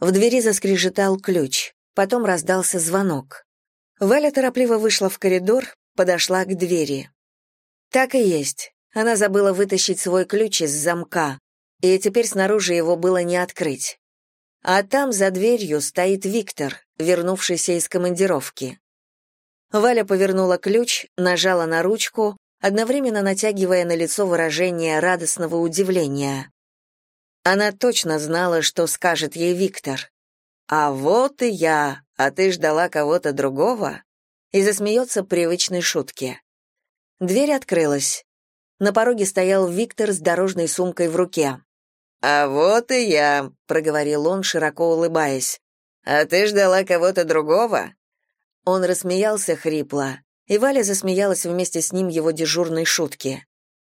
В двери заскрежетал ключ, потом раздался звонок. Валя торопливо вышла в коридор, подошла к двери. Так и есть. Она забыла вытащить свой ключ из замка, и теперь снаружи его было не открыть. А там за дверью стоит Виктор, вернувшийся из командировки. Валя повернула ключ, нажала на ручку, одновременно натягивая на лицо выражение радостного удивления. Она точно знала, что скажет ей Виктор. «А вот и я, а ты ждала кого-то другого?» и засмеется привычной шутке. Дверь открылась. На пороге стоял Виктор с дорожной сумкой в руке. «А вот и я», — проговорил он, широко улыбаясь. «А ты ждала кого-то другого?» Он рассмеялся хрипло, и Валя засмеялась вместе с ним его дежурной шутки.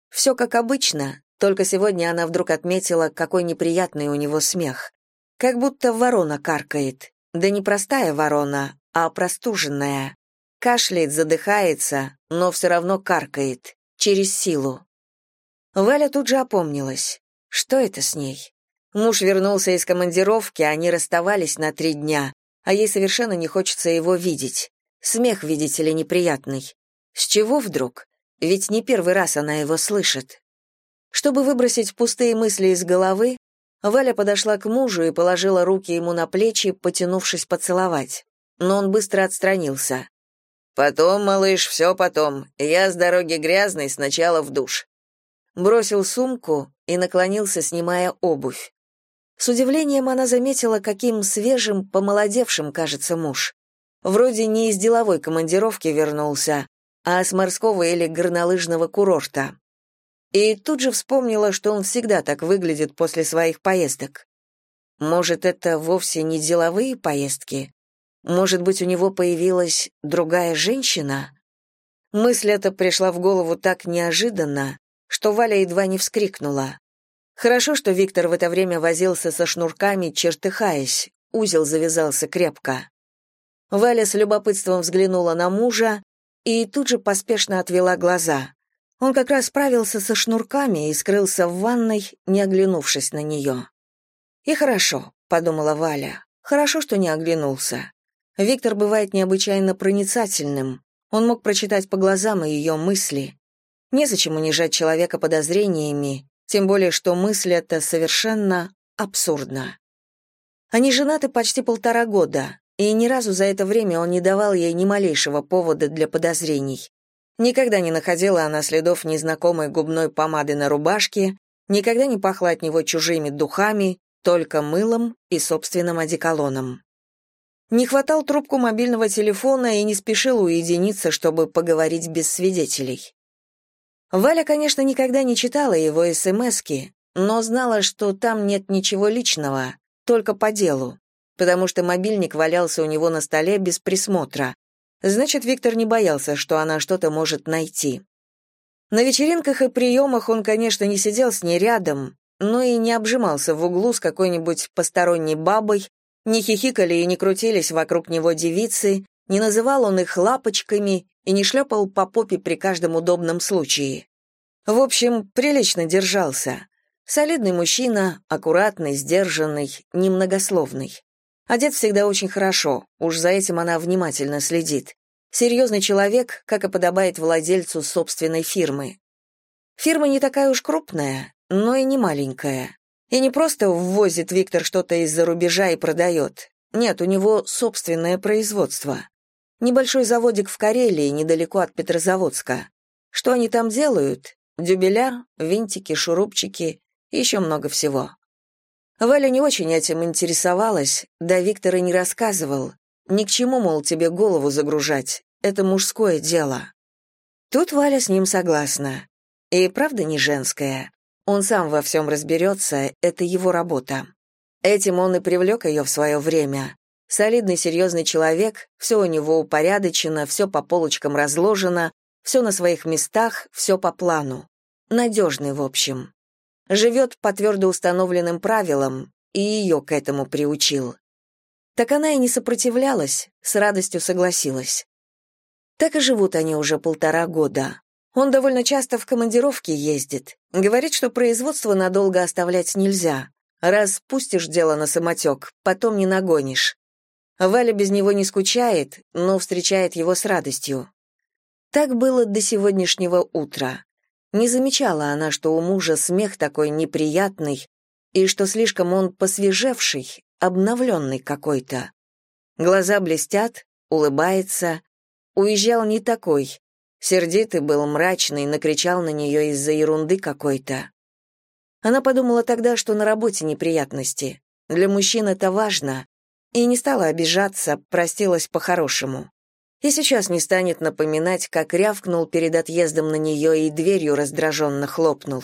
Все как обычно, только сегодня она вдруг отметила, какой неприятный у него смех. Как будто ворона каркает. Да не простая ворона, а простуженная. Кашляет, задыхается, но все равно каркает. Через силу. Валя тут же опомнилась. Что это с ней? Муж вернулся из командировки, они расставались на три дня, а ей совершенно не хочется его видеть. Смех, видите ли, неприятный. С чего вдруг? Ведь не первый раз она его слышит. Чтобы выбросить пустые мысли из головы, Валя подошла к мужу и положила руки ему на плечи, потянувшись поцеловать. Но он быстро отстранился. «Потом, малыш, все потом. Я с дороги грязный, сначала в душ бросил сумку и наклонился, снимая обувь. С удивлением она заметила, каким свежим, помолодевшим кажется муж. Вроде не из деловой командировки вернулся, а с морского или горнолыжного курорта. И тут же вспомнила, что он всегда так выглядит после своих поездок. Может, это вовсе не деловые поездки? Может быть, у него появилась другая женщина? Мысль эта пришла в голову так неожиданно, что Валя едва не вскрикнула. Хорошо, что Виктор в это время возился со шнурками, чертыхаясь, узел завязался крепко. Валя с любопытством взглянула на мужа и тут же поспешно отвела глаза. Он как раз справился со шнурками и скрылся в ванной, не оглянувшись на нее. «И хорошо», — подумала Валя, — «хорошо, что не оглянулся. Виктор бывает необычайно проницательным. Он мог прочитать по глазам ее мысли. Незачем унижать человека подозрениями, тем более что мысль эта совершенно абсурдна. Они женаты почти полтора года, и ни разу за это время он не давал ей ни малейшего повода для подозрений. Никогда не находила она следов незнакомой губной помады на рубашке, никогда не пахла от него чужими духами, только мылом и собственным одеколоном. Не хватал трубку мобильного телефона и не спешил уединиться, чтобы поговорить без свидетелей. Валя, конечно, никогда не читала его СМСки, но знала, что там нет ничего личного, только по делу, потому что мобильник валялся у него на столе без присмотра. Значит, Виктор не боялся, что она что-то может найти. На вечеринках и приемах он, конечно, не сидел с ней рядом, но и не обжимался в углу с какой-нибудь посторонней бабой, не хихикали и не крутились вокруг него девицы, не называл он их лапочками и не шлепал по попе при каждом удобном случае. В общем, прилично держался. Солидный мужчина, аккуратный, сдержанный, немногословный. Одет всегда очень хорошо, уж за этим она внимательно следит. Серьезный человек, как и подобает владельцу собственной фирмы. Фирма не такая уж крупная, но и не маленькая. И не просто ввозит Виктор что-то из-за рубежа и продает. Нет, у него собственное производство. Небольшой заводик в Карелии, недалеко от Петрозаводска. Что они там делают? Дюбеля, винтики, шурупчики и еще много всего. Валя не очень этим интересовалась, да Виктор и не рассказывал. Ни к чему, мол, тебе голову загружать, это мужское дело. Тут Валя с ним согласна. И правда не женская. Он сам во всем разберется, это его работа. Этим он и привлек ее в свое время. Солидный, серьезный человек, все у него упорядочено, все по полочкам разложено, все на своих местах, все по плану. Надежный, в общем. Живет по твердо установленным правилам, и ее к этому приучил. Так она и не сопротивлялась, с радостью согласилась. Так и живут они уже полтора года. Он довольно часто в командировки ездит. Говорит, что производство надолго оставлять нельзя. Раз пустишь дело на самотек, потом не нагонишь. Валя без него не скучает, но встречает его с радостью. Так было до сегодняшнего утра. Не замечала она, что у мужа смех такой неприятный, и что слишком он посвежевший, обновленный какой-то. Глаза блестят, улыбается. Уезжал не такой. Сердитый был, мрачный, накричал на нее из-за ерунды какой-то. Она подумала тогда, что на работе неприятности. Для мужчин это важно, и не стала обижаться, простилась по-хорошему. И сейчас не станет напоминать, как рявкнул перед отъездом на нее и дверью раздраженно хлопнул.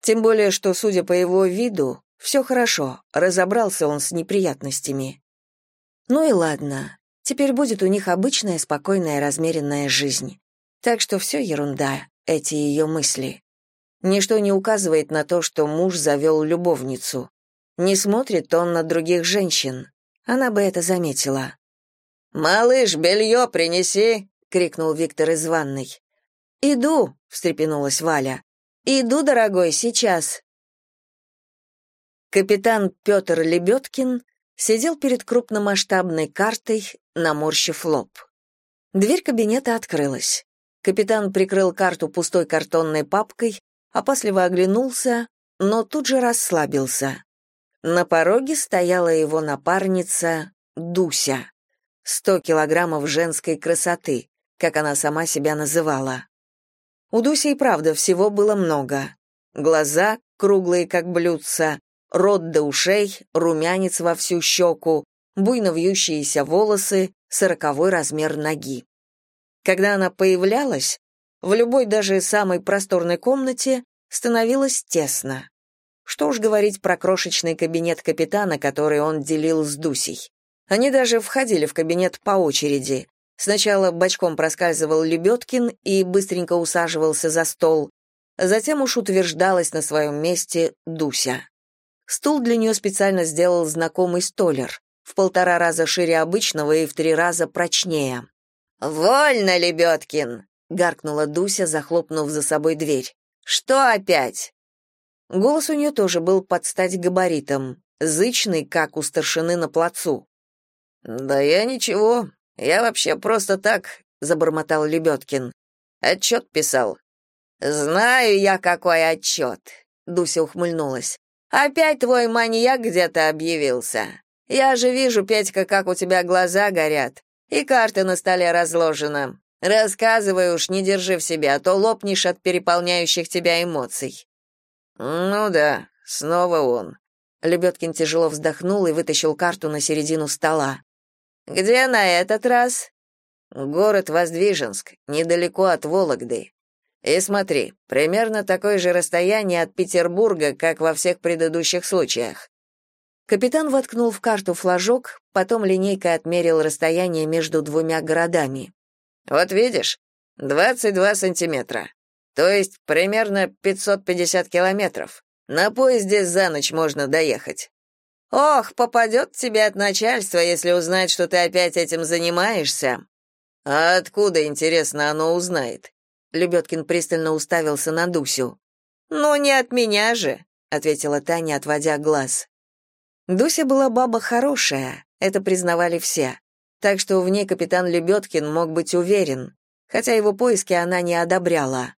Тем более, что, судя по его виду, все хорошо, разобрался он с неприятностями. Ну и ладно, теперь будет у них обычная спокойная размеренная жизнь. Так что все ерунда, эти ее мысли. Ничто не указывает на то, что муж завел любовницу. Не смотрит он на других женщин. Она бы это заметила. «Малыш, белье принеси!» — крикнул Виктор из ванной. «Иду!» — встрепенулась Валя. «Иду, дорогой, сейчас!» Капитан Петр Лебедкин сидел перед крупномасштабной картой, наморщив лоб. Дверь кабинета открылась. Капитан прикрыл карту пустой картонной папкой, опасливо оглянулся, но тут же расслабился. На пороге стояла его напарница Дуся. Сто килограммов женской красоты, как она сама себя называла. У Дуси и правда всего было много. Глаза, круглые как блюдца, рот до ушей, румянец во всю щеку, буйно вьющиеся волосы, сороковой размер ноги. Когда она появлялась, в любой даже самой просторной комнате становилось тесно. Что уж говорить про крошечный кабинет капитана, который он делил с Дусей. Они даже входили в кабинет по очереди. Сначала бочком проскальзывал Лебедкин и быстренько усаживался за стол. Затем уж утверждалась на своем месте Дуся. Стул для нее специально сделал знакомый столер, в полтора раза шире обычного и в три раза прочнее. «Вольно, Лебедкин!» — гаркнула Дуся, захлопнув за собой дверь. «Что опять?» Голос у нее тоже был под стать габаритом, зычный, как у старшины на плацу. «Да я ничего, я вообще просто так», — забормотал Лебедкин. «Отчет писал». «Знаю я, какой отчет», — Дуся ухмыльнулась. «Опять твой маньяк где-то объявился. Я же вижу, Петька, как у тебя глаза горят, и карта на столе разложена. Рассказывай уж, не держи в себе, а то лопнешь от переполняющих тебя эмоций». «Ну да, снова он». Лебедкин тяжело вздохнул и вытащил карту на середину стола. «Где на этот раз?» «Город Воздвиженск, недалеко от Вологды. И смотри, примерно такое же расстояние от Петербурга, как во всех предыдущих случаях». Капитан воткнул в карту флажок, потом линейкой отмерил расстояние между двумя городами. «Вот видишь, 22 сантиметра. То есть примерно 550 километров. На поезде за ночь можно доехать. Ох, попадет тебе от начальства, если узнает, что ты опять этим занимаешься. А откуда, интересно, оно узнает? Лебедкин пристально уставился на Дусю. Ну, не от меня же, ответила Таня, отводя глаз. Дуся была баба хорошая, это признавали все. Так что в ней капитан Лебедкин мог быть уверен, хотя его поиски она не одобряла.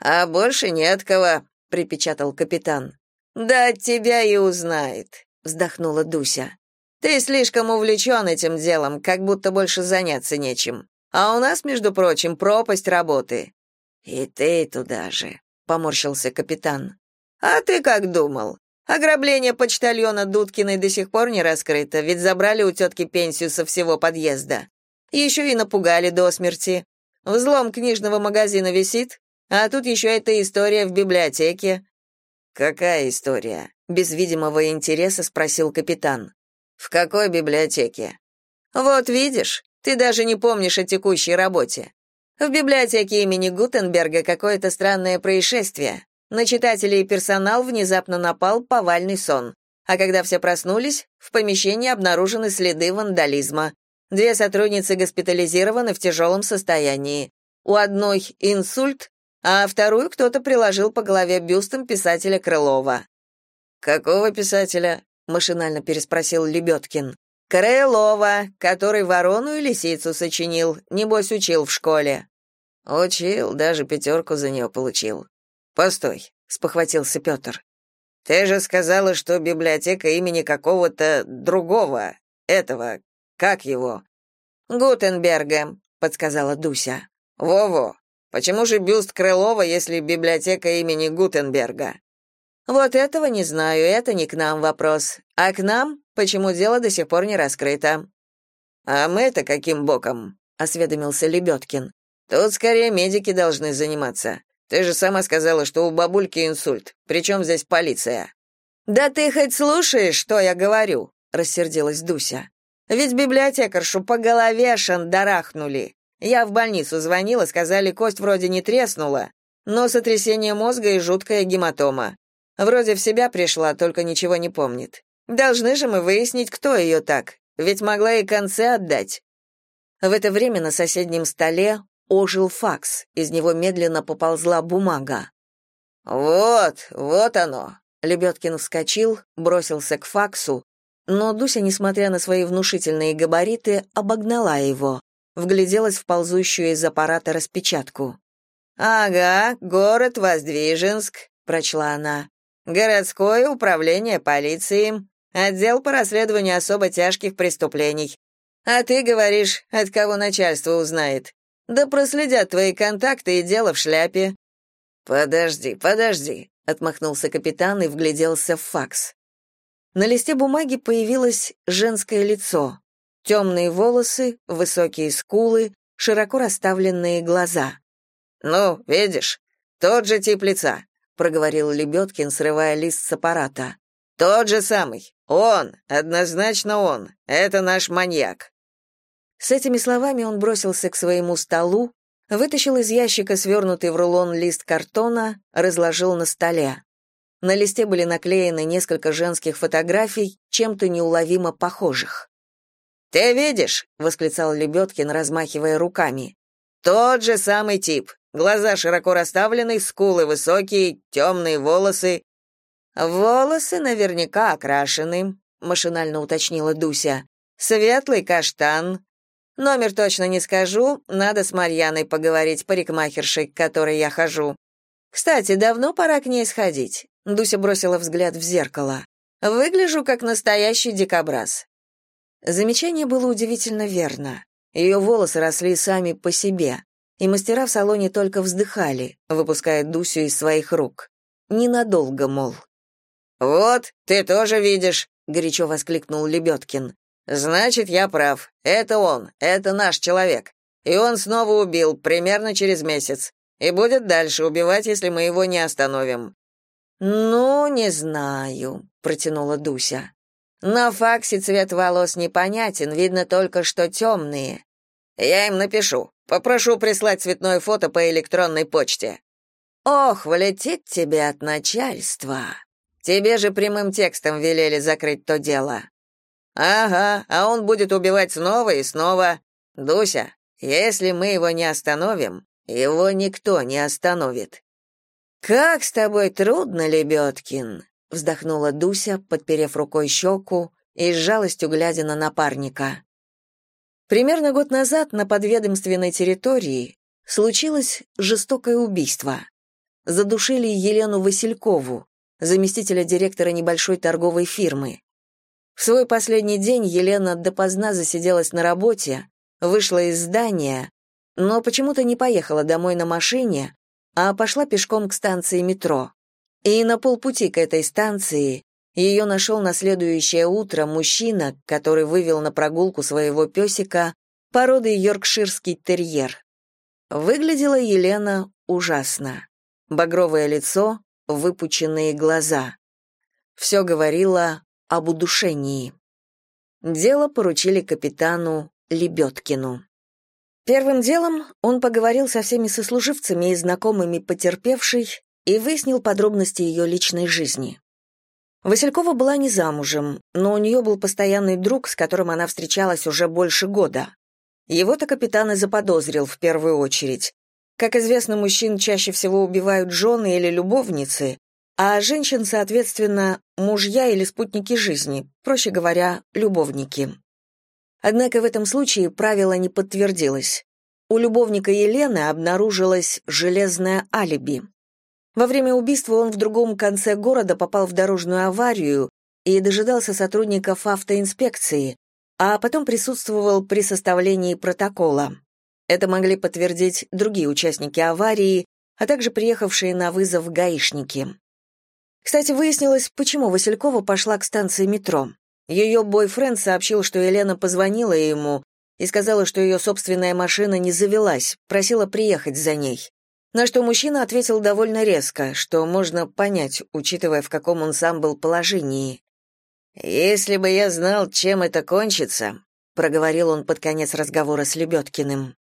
«А больше нет кого», — припечатал капитан. «Да от тебя и узнает», — вздохнула Дуся. «Ты слишком увлечен этим делом, как будто больше заняться нечем. А у нас, между прочим, пропасть работы». «И ты туда же», — поморщился капитан. «А ты как думал? Ограбление почтальона Дудкиной до сих пор не раскрыто, ведь забрали у тетки пенсию со всего подъезда. Еще и напугали до смерти. Взлом книжного магазина висит, а тут еще эта история в библиотеке. Какая история? Без видимого интереса спросил капитан. В какой библиотеке? Вот видишь, ты даже не помнишь о текущей работе. В библиотеке имени Гутенберга какое-то странное происшествие. На читателей и персонал внезапно напал повальный сон. А когда все проснулись, в помещении обнаружены следы вандализма. Две сотрудницы госпитализированы в тяжелом состоянии. У одной инсульт, а вторую кто-то приложил по голове бюстом писателя Крылова. Какого писателя? машинально переспросил Лебедкин. Крылова, который ворону и лисицу сочинил, небось учил в школе. Учил, даже пятерку за нее получил. Постой, спохватился Петр. Ты же сказала, что библиотека имени какого-то другого, этого, как его? Гутенберга, подсказала Дуся. Во-во. Почему же бюст Крылова, если библиотека имени Гутенберга? Вот этого не знаю, это не к нам вопрос. А к нам, почему дело до сих пор не раскрыто? А мы-то каким боком? осведомился Лебедкин. Тут скорее медики должны заниматься. Ты же сама сказала, что у бабульки инсульт. Причем здесь полиция? Да ты хоть слушаешь, что я говорю? рассердилась Дуся. Ведь библиотекаршу по голове шандарахнули. Я в больницу звонила, сказали, кость вроде не треснула, но сотрясение мозга и жуткая гематома. Вроде в себя пришла, только ничего не помнит. Должны же мы выяснить, кто ее так, ведь могла и концы отдать. В это время на соседнем столе ожил факс, из него медленно поползла бумага. «Вот, вот оно!» Лебедкин вскочил, бросился к факсу, но Дуся, несмотря на свои внушительные габариты, обогнала его, вгляделась в ползущую из аппарата распечатку. «Ага, город Воздвиженск», — прочла она. «Городское управление полиции, отдел по расследованию особо тяжких преступлений. А ты говоришь, от кого начальство узнает? Да проследят твои контакты и дело в шляпе». «Подожди, подожди», — отмахнулся капитан и вгляделся в факс. На листе бумаги появилось женское лицо. Темные волосы, высокие скулы, широко расставленные глаза. «Ну, видишь, тот же тип лица», — проговорил Лебедкин, срывая лист с аппарата. «Тот же самый. Он, однозначно он. Это наш маньяк». С этими словами он бросился к своему столу, вытащил из ящика свернутый в рулон лист картона, разложил на столе. На листе были наклеены несколько женских фотографий, чем-то неуловимо похожих. «Ты видишь?» — восклицал Лебедкин, размахивая руками. «Тот же самый тип. Глаза широко расставлены, скулы высокие, темные волосы». «Волосы наверняка окрашены», — машинально уточнила Дуся. «Светлый каштан. Номер точно не скажу, надо с Марьяной поговорить, парикмахершей, к которой я хожу. Кстати, давно пора к ней сходить». Дуся бросила взгляд в зеркало. «Выгляжу как настоящий дикобраз. Замечание было удивительно верно. Ее волосы росли сами по себе, и мастера в салоне только вздыхали, выпуская Дусю из своих рук. Ненадолго, мол. «Вот, ты тоже видишь», — горячо воскликнул Лебедкин. «Значит, я прав. Это он, это наш человек. И он снова убил, примерно через месяц. И будет дальше убивать, если мы его не остановим». «Ну, не знаю», — протянула Дуся. На факсе цвет волос непонятен, видно только, что темные. Я им напишу. Попрошу прислать цветное фото по электронной почте. Ох, влетит тебе от начальства. Тебе же прямым текстом велели закрыть то дело. Ага, а он будет убивать снова и снова. Дуся, если мы его не остановим, его никто не остановит. Как с тобой трудно, Лебедкин вздохнула Дуся, подперев рукой щеку и с жалостью глядя на напарника. Примерно год назад на подведомственной территории случилось жестокое убийство. Задушили Елену Василькову, заместителя директора небольшой торговой фирмы. В свой последний день Елена допоздна засиделась на работе, вышла из здания, но почему-то не поехала домой на машине, а пошла пешком к станции метро. И на полпути к этой станции ее нашел на следующее утро мужчина, который вывел на прогулку своего песика породы йоркширский терьер. Выглядела Елена ужасно. Багровое лицо, выпученные глаза. Все говорило об удушении. Дело поручили капитану Лебедкину. Первым делом он поговорил со всеми сослуживцами и знакомыми потерпевшей и выяснил подробности ее личной жизни. Василькова была не замужем, но у нее был постоянный друг, с которым она встречалась уже больше года. Его-то капитан и заподозрил в первую очередь. Как известно, мужчин чаще всего убивают жены или любовницы, а женщин, соответственно, мужья или спутники жизни, проще говоря, любовники. Однако в этом случае правило не подтвердилось. У любовника Елены обнаружилось железное алиби. Во время убийства он в другом конце города попал в дорожную аварию и дожидался сотрудников автоинспекции, а потом присутствовал при составлении протокола. Это могли подтвердить другие участники аварии, а также приехавшие на вызов гаишники. Кстати, выяснилось, почему Василькова пошла к станции метро. Ее бойфренд сообщил, что Елена позвонила ему и сказала, что ее собственная машина не завелась, просила приехать за ней. На что мужчина ответил довольно резко, что можно понять, учитывая, в каком он сам был положении. «Если бы я знал, чем это кончится», — проговорил он под конец разговора с Лебедкиным.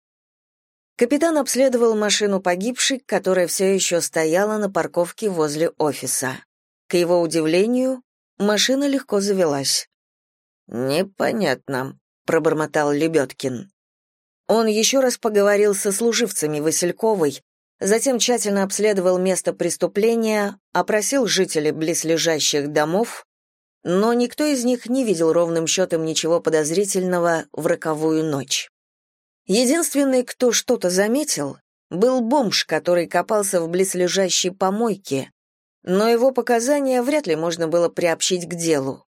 Капитан обследовал машину погибшей, которая все еще стояла на парковке возле офиса. К его удивлению, машина легко завелась. «Непонятно», — пробормотал Лебедкин. Он еще раз поговорил со служивцами Васильковой, затем тщательно обследовал место преступления, опросил жителей близлежащих домов, но никто из них не видел ровным счетом ничего подозрительного в роковую ночь. Единственный, кто что-то заметил, был бомж, который копался в близлежащей помойке, но его показания вряд ли можно было приобщить к делу.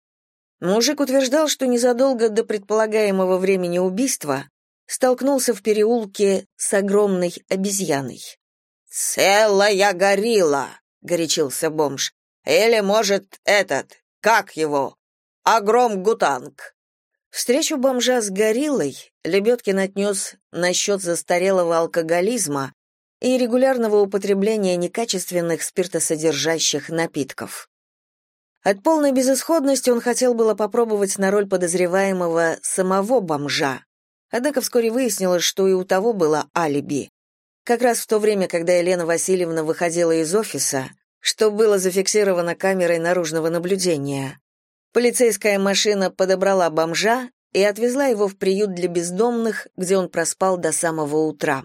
Мужик утверждал, что незадолго до предполагаемого времени убийства столкнулся в переулке с огромной обезьяной. «Целая горилла!» — горячился бомж. «Или, может, этот, как его? Агром-гутанг!» Встречу бомжа с гориллой Лебедкин отнес насчет застарелого алкоголизма и регулярного употребления некачественных спиртосодержащих напитков. От полной безысходности он хотел было попробовать на роль подозреваемого самого бомжа. Однако вскоре выяснилось, что и у того было алиби. Как раз в то время, когда Елена Васильевна выходила из офиса, что было зафиксировано камерой наружного наблюдения. Полицейская машина подобрала бомжа и отвезла его в приют для бездомных, где он проспал до самого утра.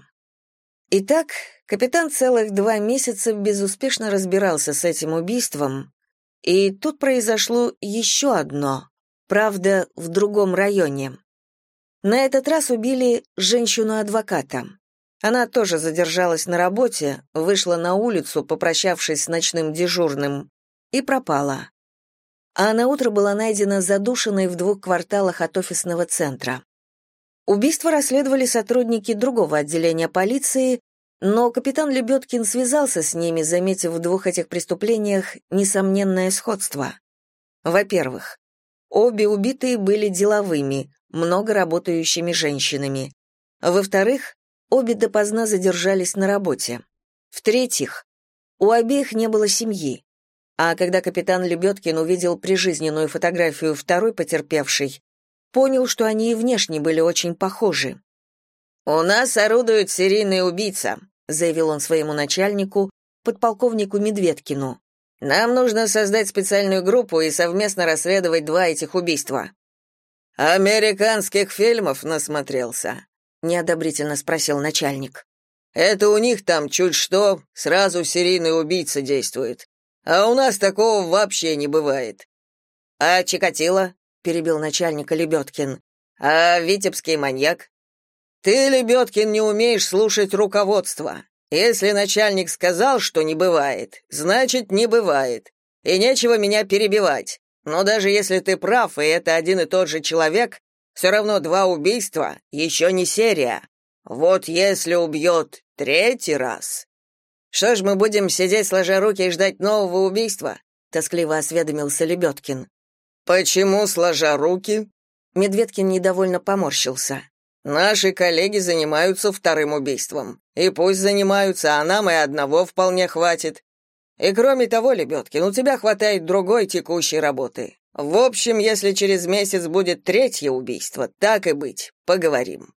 Итак, капитан целых два месяца безуспешно разбирался с этим убийством, и тут произошло еще одно, правда, в другом районе. На этот раз убили женщину-адвоката. Она тоже задержалась на работе, вышла на улицу, попрощавшись с ночным дежурным, и пропала. А на утро была найдена задушенной в двух кварталах от офисного центра. Убийство расследовали сотрудники другого отделения полиции, но капитан Лебедкин связался с ними, заметив в двух этих преступлениях несомненное сходство. Во-первых, обе убитые были деловыми, много работающими женщинами. Во-вторых, обе допоздна задержались на работе. В-третьих, у обеих не было семьи. А когда капитан Лебедкин увидел прижизненную фотографию второй потерпевшей, понял, что они и внешне были очень похожи. «У нас орудует серийный убийца», заявил он своему начальнику, подполковнику Медведкину. Нам нужно создать специальную группу и совместно расследовать два этих убийства. Американских фильмов насмотрелся, неодобрительно спросил начальник. Это у них там чуть что, сразу серийный убийца действует. А у нас такого вообще не бывает. А Чикатило? перебил начальника Лебедкин. А Витебский маньяк? Ты, Лебедкин, не умеешь слушать руководство. Если начальник сказал, что не бывает, значит, не бывает. И нечего меня перебивать. Но даже если ты прав, и это один и тот же человек, все равно два убийства еще не серия. Вот если убьет третий раз... Что ж мы будем сидеть сложа руки и ждать нового убийства? тоскливо осведомился Лебедкин. Почему сложа руки? Медведкин недовольно поморщился. Наши коллеги занимаются вторым убийством. И пусть занимаются, а нам и одного вполне хватит. И кроме того, Лебедкин, у тебя хватает другой текущей работы. В общем, если через месяц будет третье убийство, так и быть, поговорим.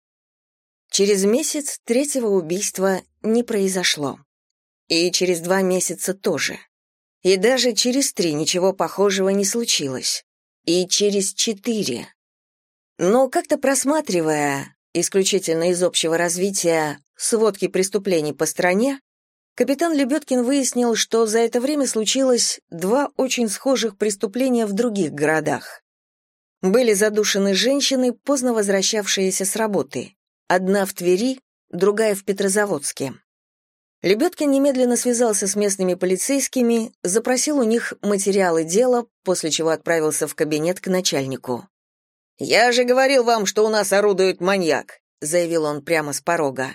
Через месяц третьего убийства не произошло. И через два месяца тоже. И даже через три ничего похожего не случилось. И через четыре. Но как-то просматривая, исключительно из общего развития, сводки преступлений по стране, Капитан Лебедкин выяснил, что за это время случилось два очень схожих преступления в других городах. Были задушены женщины, поздно возвращавшиеся с работы. Одна в Твери, другая в Петрозаводске. Лебедкин немедленно связался с местными полицейскими, запросил у них материалы дела, после чего отправился в кабинет к начальнику. «Я же говорил вам, что у нас орудует маньяк», — заявил он прямо с порога.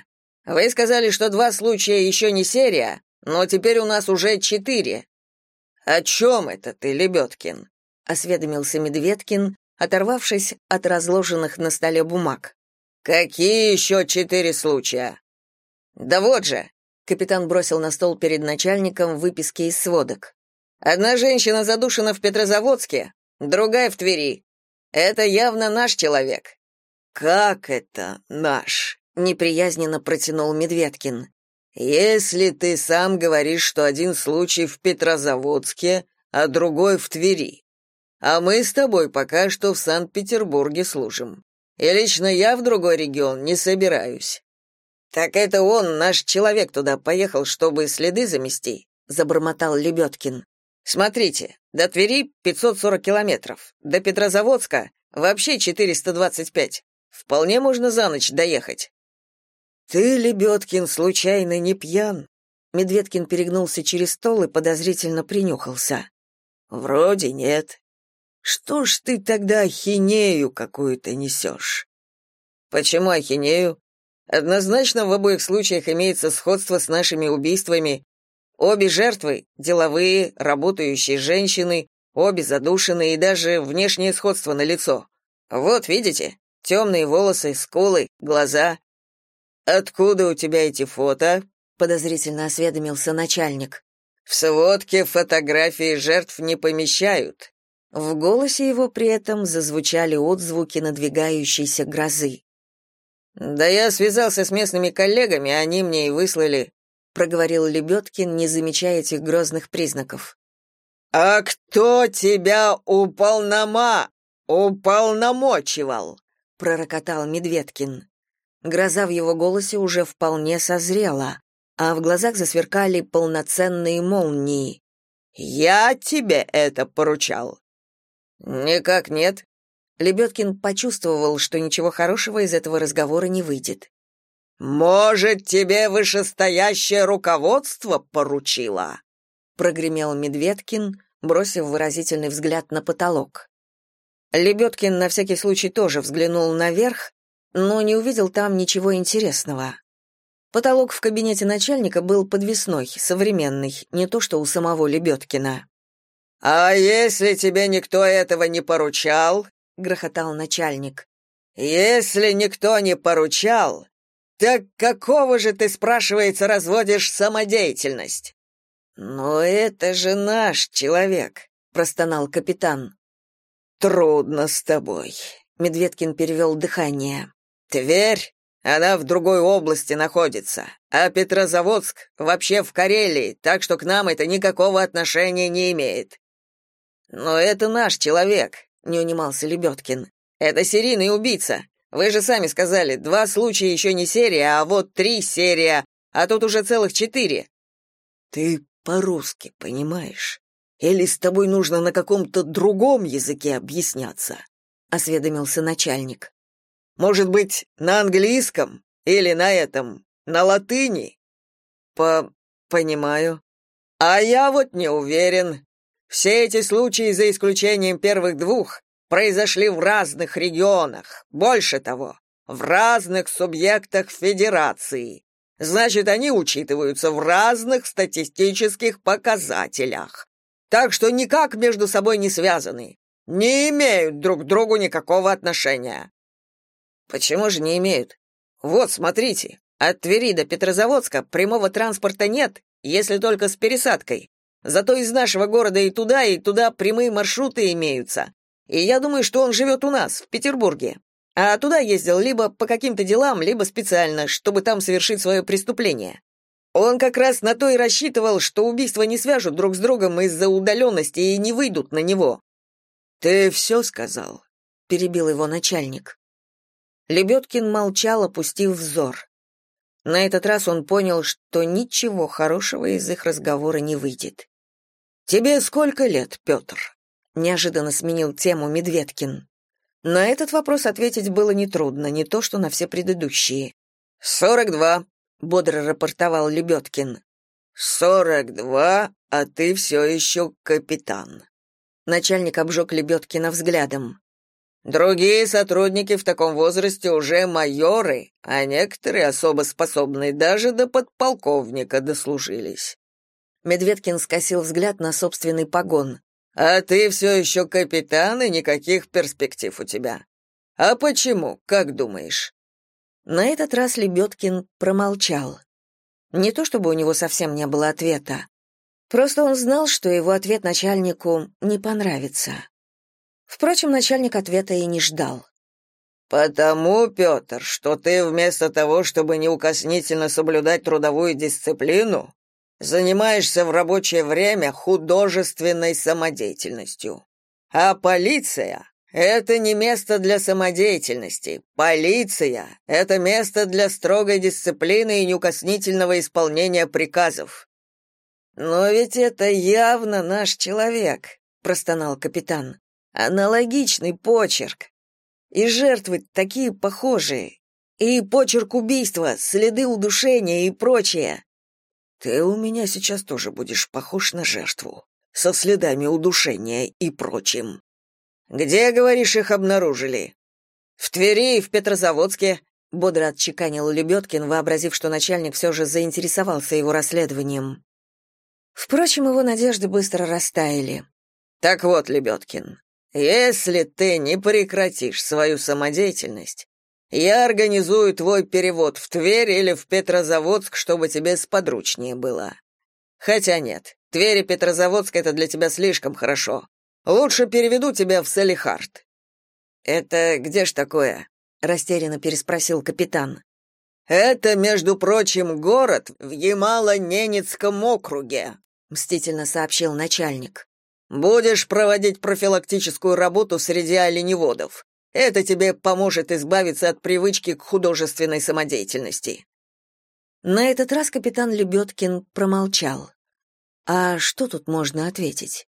Вы сказали, что два случая еще не серия, но теперь у нас уже четыре. О чем это ты, Лебедкин? осведомился Медведкин, оторвавшись от разложенных на столе бумаг. Какие еще четыре случая? Да вот же, капитан бросил на стол перед начальником выписки из сводок. Одна женщина задушена в Петрозаводске, другая в Твери. Это явно наш человек. Как это наш? Неприязненно протянул Медведкин. Если ты сам говоришь, что один случай в Петрозаводске, а другой в Твери. А мы с тобой пока что в Санкт-Петербурге служим. И лично я в другой регион не собираюсь. Так это он, наш человек, туда поехал, чтобы следы замести, забормотал Лебедкин. Смотрите, до Твери 540 километров, до Петрозаводска вообще 425. Вполне можно за ночь доехать. «Ты, Лебедкин, случайно не пьян?» Медведкин перегнулся через стол и подозрительно принюхался. «Вроде нет. Что ж ты тогда ахинею какую-то несешь?» «Почему ахинею? Однозначно в обоих случаях имеется сходство с нашими убийствами. Обе жертвы — деловые, работающие женщины, обе задушенные и даже внешнее сходство на лицо. Вот, видите? Темные волосы, скулы, глаза. Откуда у тебя эти фото? подозрительно осведомился начальник. В сводке фотографии жертв не помещают. В голосе его при этом зазвучали отзвуки надвигающейся грозы. Да я связался с местными коллегами, они мне и выслали, проговорил Лебедкин, не замечая этих грозных признаков. А кто тебя уполнома уполномочивал? пророкотал Медведкин. Гроза в его голосе уже вполне созрела, а в глазах засверкали полноценные молнии. «Я тебе это поручал». «Никак нет». Лебедкин почувствовал, что ничего хорошего из этого разговора не выйдет. «Может, тебе вышестоящее руководство поручило?» прогремел Медведкин, бросив выразительный взгляд на потолок. Лебедкин на всякий случай тоже взглянул наверх, но не увидел там ничего интересного. Потолок в кабинете начальника был подвесной, современный, не то что у самого Лебедкина. «А если тебе никто этого не поручал?» — грохотал начальник. «Если никто не поручал, так какого же ты, спрашивается, разводишь самодеятельность?» «Но это же наш человек», — простонал капитан. «Трудно с тобой», — Медведкин перевел дыхание. Тверь, она в другой области находится, а Петрозаводск вообще в Карелии, так что к нам это никакого отношения не имеет. Но это наш человек, не унимался Лебедкин. Это серийный убийца. Вы же сами сказали, два случая еще не серия, а вот три серия, а тут уже целых четыре. Ты по-русски понимаешь? Или с тобой нужно на каком-то другом языке объясняться? осведомился начальник. Может быть, на английском или на этом, на латыни? По понимаю. А я вот не уверен. Все эти случаи, за исключением первых двух, произошли в разных регионах. Больше того, в разных субъектах федерации. Значит, они учитываются в разных статистических показателях. Так что никак между собой не связаны. Не имеют друг к другу никакого отношения. Почему же не имеют? Вот, смотрите, от Твери до Петрозаводска прямого транспорта нет, если только с пересадкой. Зато из нашего города и туда, и туда прямые маршруты имеются. И я думаю, что он живет у нас, в Петербурге. А туда ездил либо по каким-то делам, либо специально, чтобы там совершить свое преступление. Он как раз на то и рассчитывал, что убийства не свяжут друг с другом из-за удаленности и не выйдут на него. «Ты все сказал?» — перебил его начальник. Лебедкин молчал, опустив взор. На этот раз он понял, что ничего хорошего из их разговора не выйдет. «Тебе сколько лет, Петр?» — неожиданно сменил тему Медведкин. На этот вопрос ответить было нетрудно, не то что на все предыдущие. «Сорок два», — бодро рапортовал Лебедкин. «Сорок два, а ты все еще капитан». Начальник обжег Лебедкина взглядом. «Другие сотрудники в таком возрасте уже майоры, а некоторые особо способные даже до подполковника дослужились». Медведкин скосил взгляд на собственный погон. «А ты все еще капитан, и никаких перспектив у тебя. А почему, как думаешь?» На этот раз Лебедкин промолчал. Не то чтобы у него совсем не было ответа. Просто он знал, что его ответ начальнику не понравится. Впрочем, начальник ответа и не ждал. «Потому, Петр, что ты вместо того, чтобы неукоснительно соблюдать трудовую дисциплину, занимаешься в рабочее время художественной самодеятельностью. А полиция — это не место для самодеятельности. Полиция — это место для строгой дисциплины и неукоснительного исполнения приказов. «Но ведь это явно наш человек», — простонал капитан. «Аналогичный почерк. И жертвы такие похожие. И почерк убийства, следы удушения и прочее». «Ты у меня сейчас тоже будешь похож на жертву, со следами удушения и прочим». «Где, говоришь, их обнаружили?» «В Твери и в Петрозаводске», — бодро отчеканил Лебедкин, вообразив, что начальник все же заинтересовался его расследованием. Впрочем, его надежды быстро растаяли. Так вот, Лебедкин, если ты не прекратишь свою самодеятельность, я организую твой перевод в Тверь или в Петрозаводск, чтобы тебе сподручнее было. Хотя нет, Тверь и Петрозаводск это для тебя слишком хорошо. Лучше переведу тебя в Салихард. Это где ж такое? растерянно переспросил капитан. Это, между прочим, город в Ямало-Ненецком округе, мстительно сообщил начальник. Будешь проводить профилактическую работу среди оленеводов. Это тебе поможет избавиться от привычки к художественной самодеятельности. На этот раз капитан Лебедкин промолчал. А что тут можно ответить?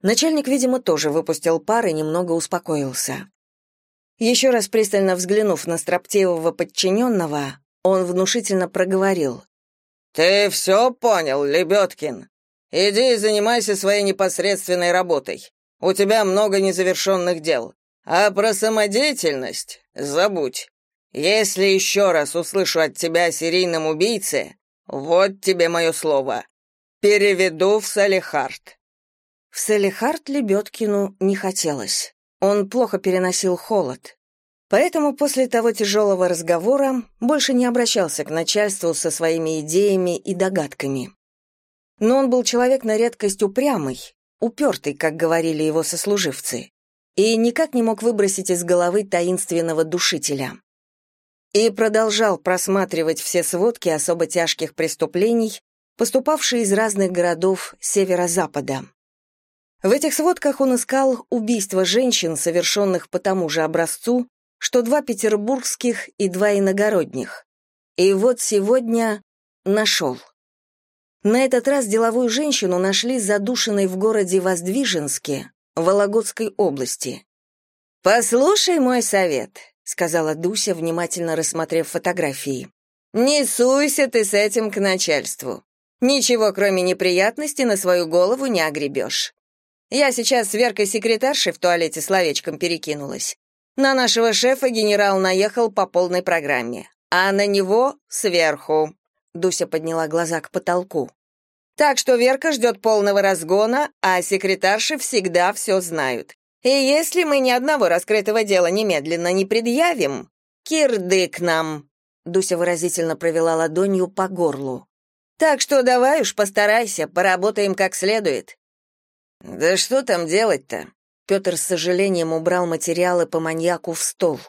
Начальник, видимо, тоже выпустил пар и немного успокоился. Еще раз пристально взглянув на строптивого подчиненного, он внушительно проговорил. «Ты все понял, Лебедкин? Иди и занимайся своей непосредственной работой. У тебя много незавершенных дел. А про самодеятельность забудь. Если еще раз услышу от тебя о серийном убийце, вот тебе мое слово. Переведу в Салихард». В Салихард Лебедкину не хотелось. Он плохо переносил холод. Поэтому после того тяжелого разговора больше не обращался к начальству со своими идеями и догадками. Но он был человек на редкость упрямый, упертый, как говорили его сослуживцы, и никак не мог выбросить из головы таинственного душителя. И продолжал просматривать все сводки особо тяжких преступлений, поступавшие из разных городов северо-запада. В этих сводках он искал убийства женщин, совершенных по тому же образцу, что два петербургских и два иногородних. И вот сегодня нашел. На этот раз деловую женщину нашли задушенной в городе Воздвиженске, Вологодской области. «Послушай мой совет», — сказала Дуся, внимательно рассмотрев фотографии. «Не суйся ты с этим к начальству. Ничего, кроме неприятностей, на свою голову не огребешь. Я сейчас с Веркой-секретаршей в туалете словечком перекинулась. На нашего шефа генерал наехал по полной программе, а на него сверху. Дуся подняла глаза к потолку. Так что Верка ждет полного разгона, а секретарши всегда все знают. И если мы ни одного раскрытого дела немедленно не предъявим, кирдык нам. Дуся выразительно провела ладонью по горлу. Так что давай уж постарайся, поработаем как следует. Да что там делать-то? Петр с сожалением убрал материалы по маньяку в стол.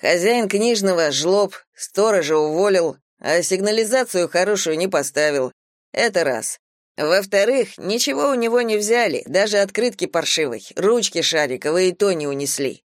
Хозяин книжного жлоб, сторожа уволил, а сигнализацию хорошую не поставил. Это раз. Во-вторых, ничего у него не взяли, даже открытки паршивой, ручки шариковые и то не унесли.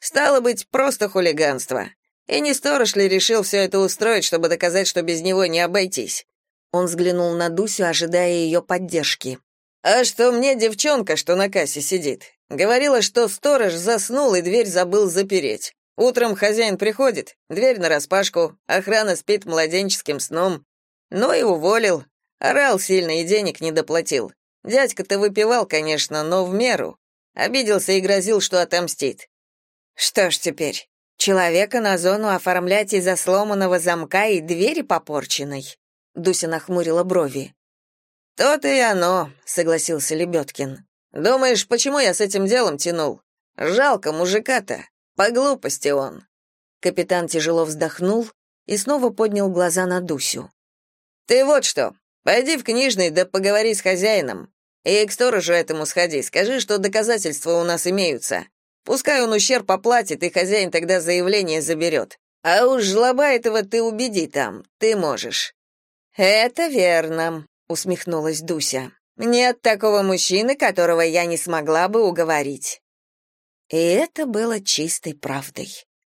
Стало быть, просто хулиганство. И не сторож ли решил все это устроить, чтобы доказать, что без него не обойтись? Он взглянул на Дусю, ожидая ее поддержки. А что мне девчонка, что на кассе сидит? Говорила, что сторож заснул и дверь забыл запереть. Утром хозяин приходит, дверь нараспашку, охрана спит младенческим сном. Ну и уволил. Орал сильно и денег не доплатил. Дядька-то выпивал, конечно, но в меру. Обиделся и грозил, что отомстит. Что ж теперь, человека на зону оформлять из-за сломанного замка и двери попорченной? Дуся нахмурила брови. «То-то и оно», — согласился Лебедкин. «Думаешь, почему я с этим делом тянул? Жалко мужика-то. По глупости он». Капитан тяжело вздохнул и снова поднял глаза на Дусю. «Ты вот что, пойди в книжный да поговори с хозяином. И к сторожу этому сходи, скажи, что доказательства у нас имеются. Пускай он ущерб оплатит, и хозяин тогда заявление заберет. А уж жлоба этого ты убеди там, ты можешь». «Это верно», усмехнулась Дуся. Нет такого мужчины, которого я не смогла бы уговорить. И это было чистой правдой.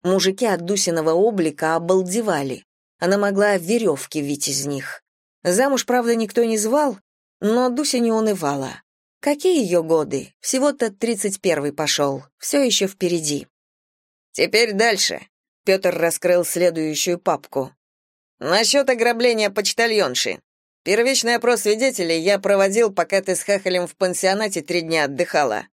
Мужики от Дусиного облика обалдевали. Она могла веревки вить из них. Замуж, правда, никто не звал, но Дуся не унывала. Какие ее годы? Всего-то тридцать первый пошел. Все еще впереди. Теперь дальше. Петр раскрыл следующую папку. Насчет ограбления почтальонши. Первичный опрос свидетелей я проводил, пока ты с Хахалем в пансионате три дня отдыхала.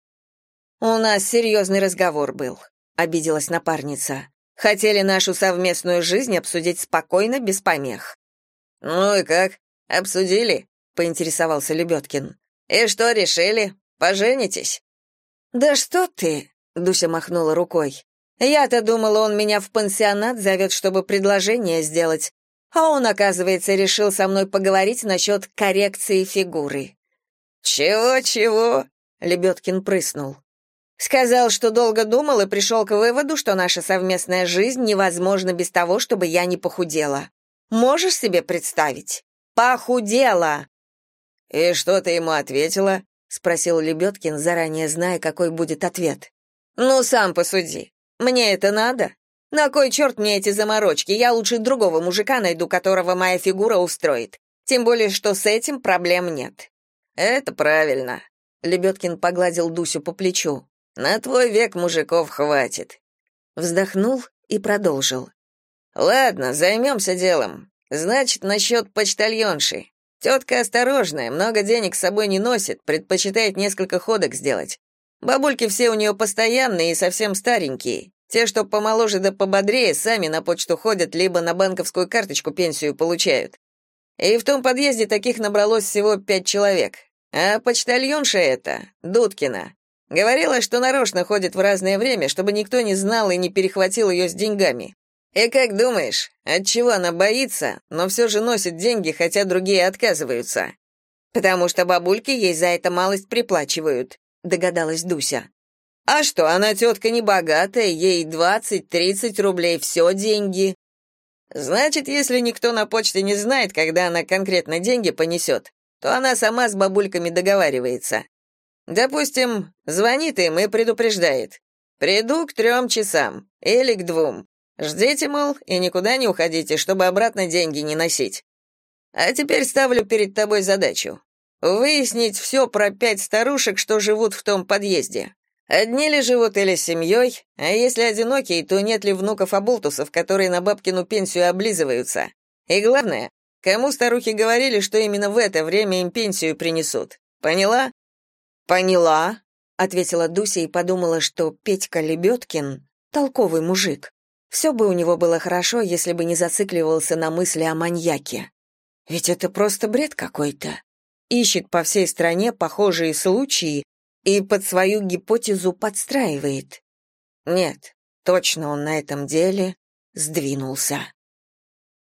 У нас серьезный разговор был, обиделась напарница. Хотели нашу совместную жизнь обсудить спокойно, без помех. Ну и как? Обсудили? поинтересовался Лебедкин. И что решили? Поженитесь? Да что ты? Дуся махнула рукой. Я-то думала, он меня в пансионат зовет, чтобы предложение сделать, а он, оказывается, решил со мной поговорить насчет коррекции фигуры. «Чего-чего?» — Лебедкин прыснул. Сказал, что долго думал и пришел к выводу, что наша совместная жизнь невозможна без того, чтобы я не похудела. Можешь себе представить? Похудела!» «И что ты ему ответила?» — спросил Лебедкин, заранее зная, какой будет ответ. «Ну, сам посуди. Мне это надо?» На кой черт мне эти заморочки? Я лучше другого мужика найду, которого моя фигура устроит. Тем более, что с этим проблем нет. Это правильно. Лебедкин погладил Дусю по плечу. На твой век мужиков хватит. Вздохнул и продолжил. Ладно, займемся делом. Значит, насчет почтальонши. Тетка осторожная, много денег с собой не носит, предпочитает несколько ходок сделать. Бабульки все у нее постоянные и совсем старенькие. Те, что помоложе да пободрее, сами на почту ходят, либо на банковскую карточку пенсию получают. И в том подъезде таких набралось всего пять человек. А почтальонша эта, Дудкина, говорила, что нарочно ходит в разное время, чтобы никто не знал и не перехватил ее с деньгами. И как думаешь, от чего она боится, но все же носит деньги, хотя другие отказываются? Потому что бабульки ей за это малость приплачивают, догадалась Дуся. А что, она тетка не богатая, ей двадцать-тридцать рублей все деньги. Значит, если никто на почте не знает, когда она конкретно деньги понесет, то она сама с бабульками договаривается. Допустим, звонит им и предупреждает. Приду к трем часам или к двум. Ждите, мол, и никуда не уходите, чтобы обратно деньги не носить. А теперь ставлю перед тобой задачу. Выяснить все про пять старушек, что живут в том подъезде. Одни ли живут или с семьей, а если одинокие, то нет ли внуков-оболтусов, которые на бабкину пенсию облизываются? И главное, кому старухи говорили, что именно в это время им пенсию принесут? Поняла? Поняла, ответила Дуся и подумала, что Петька Лебедкин — толковый мужик. Все бы у него было хорошо, если бы не зацикливался на мысли о маньяке. Ведь это просто бред какой-то. Ищет по всей стране похожие случаи и под свою гипотезу подстраивает. Нет, точно он на этом деле сдвинулся.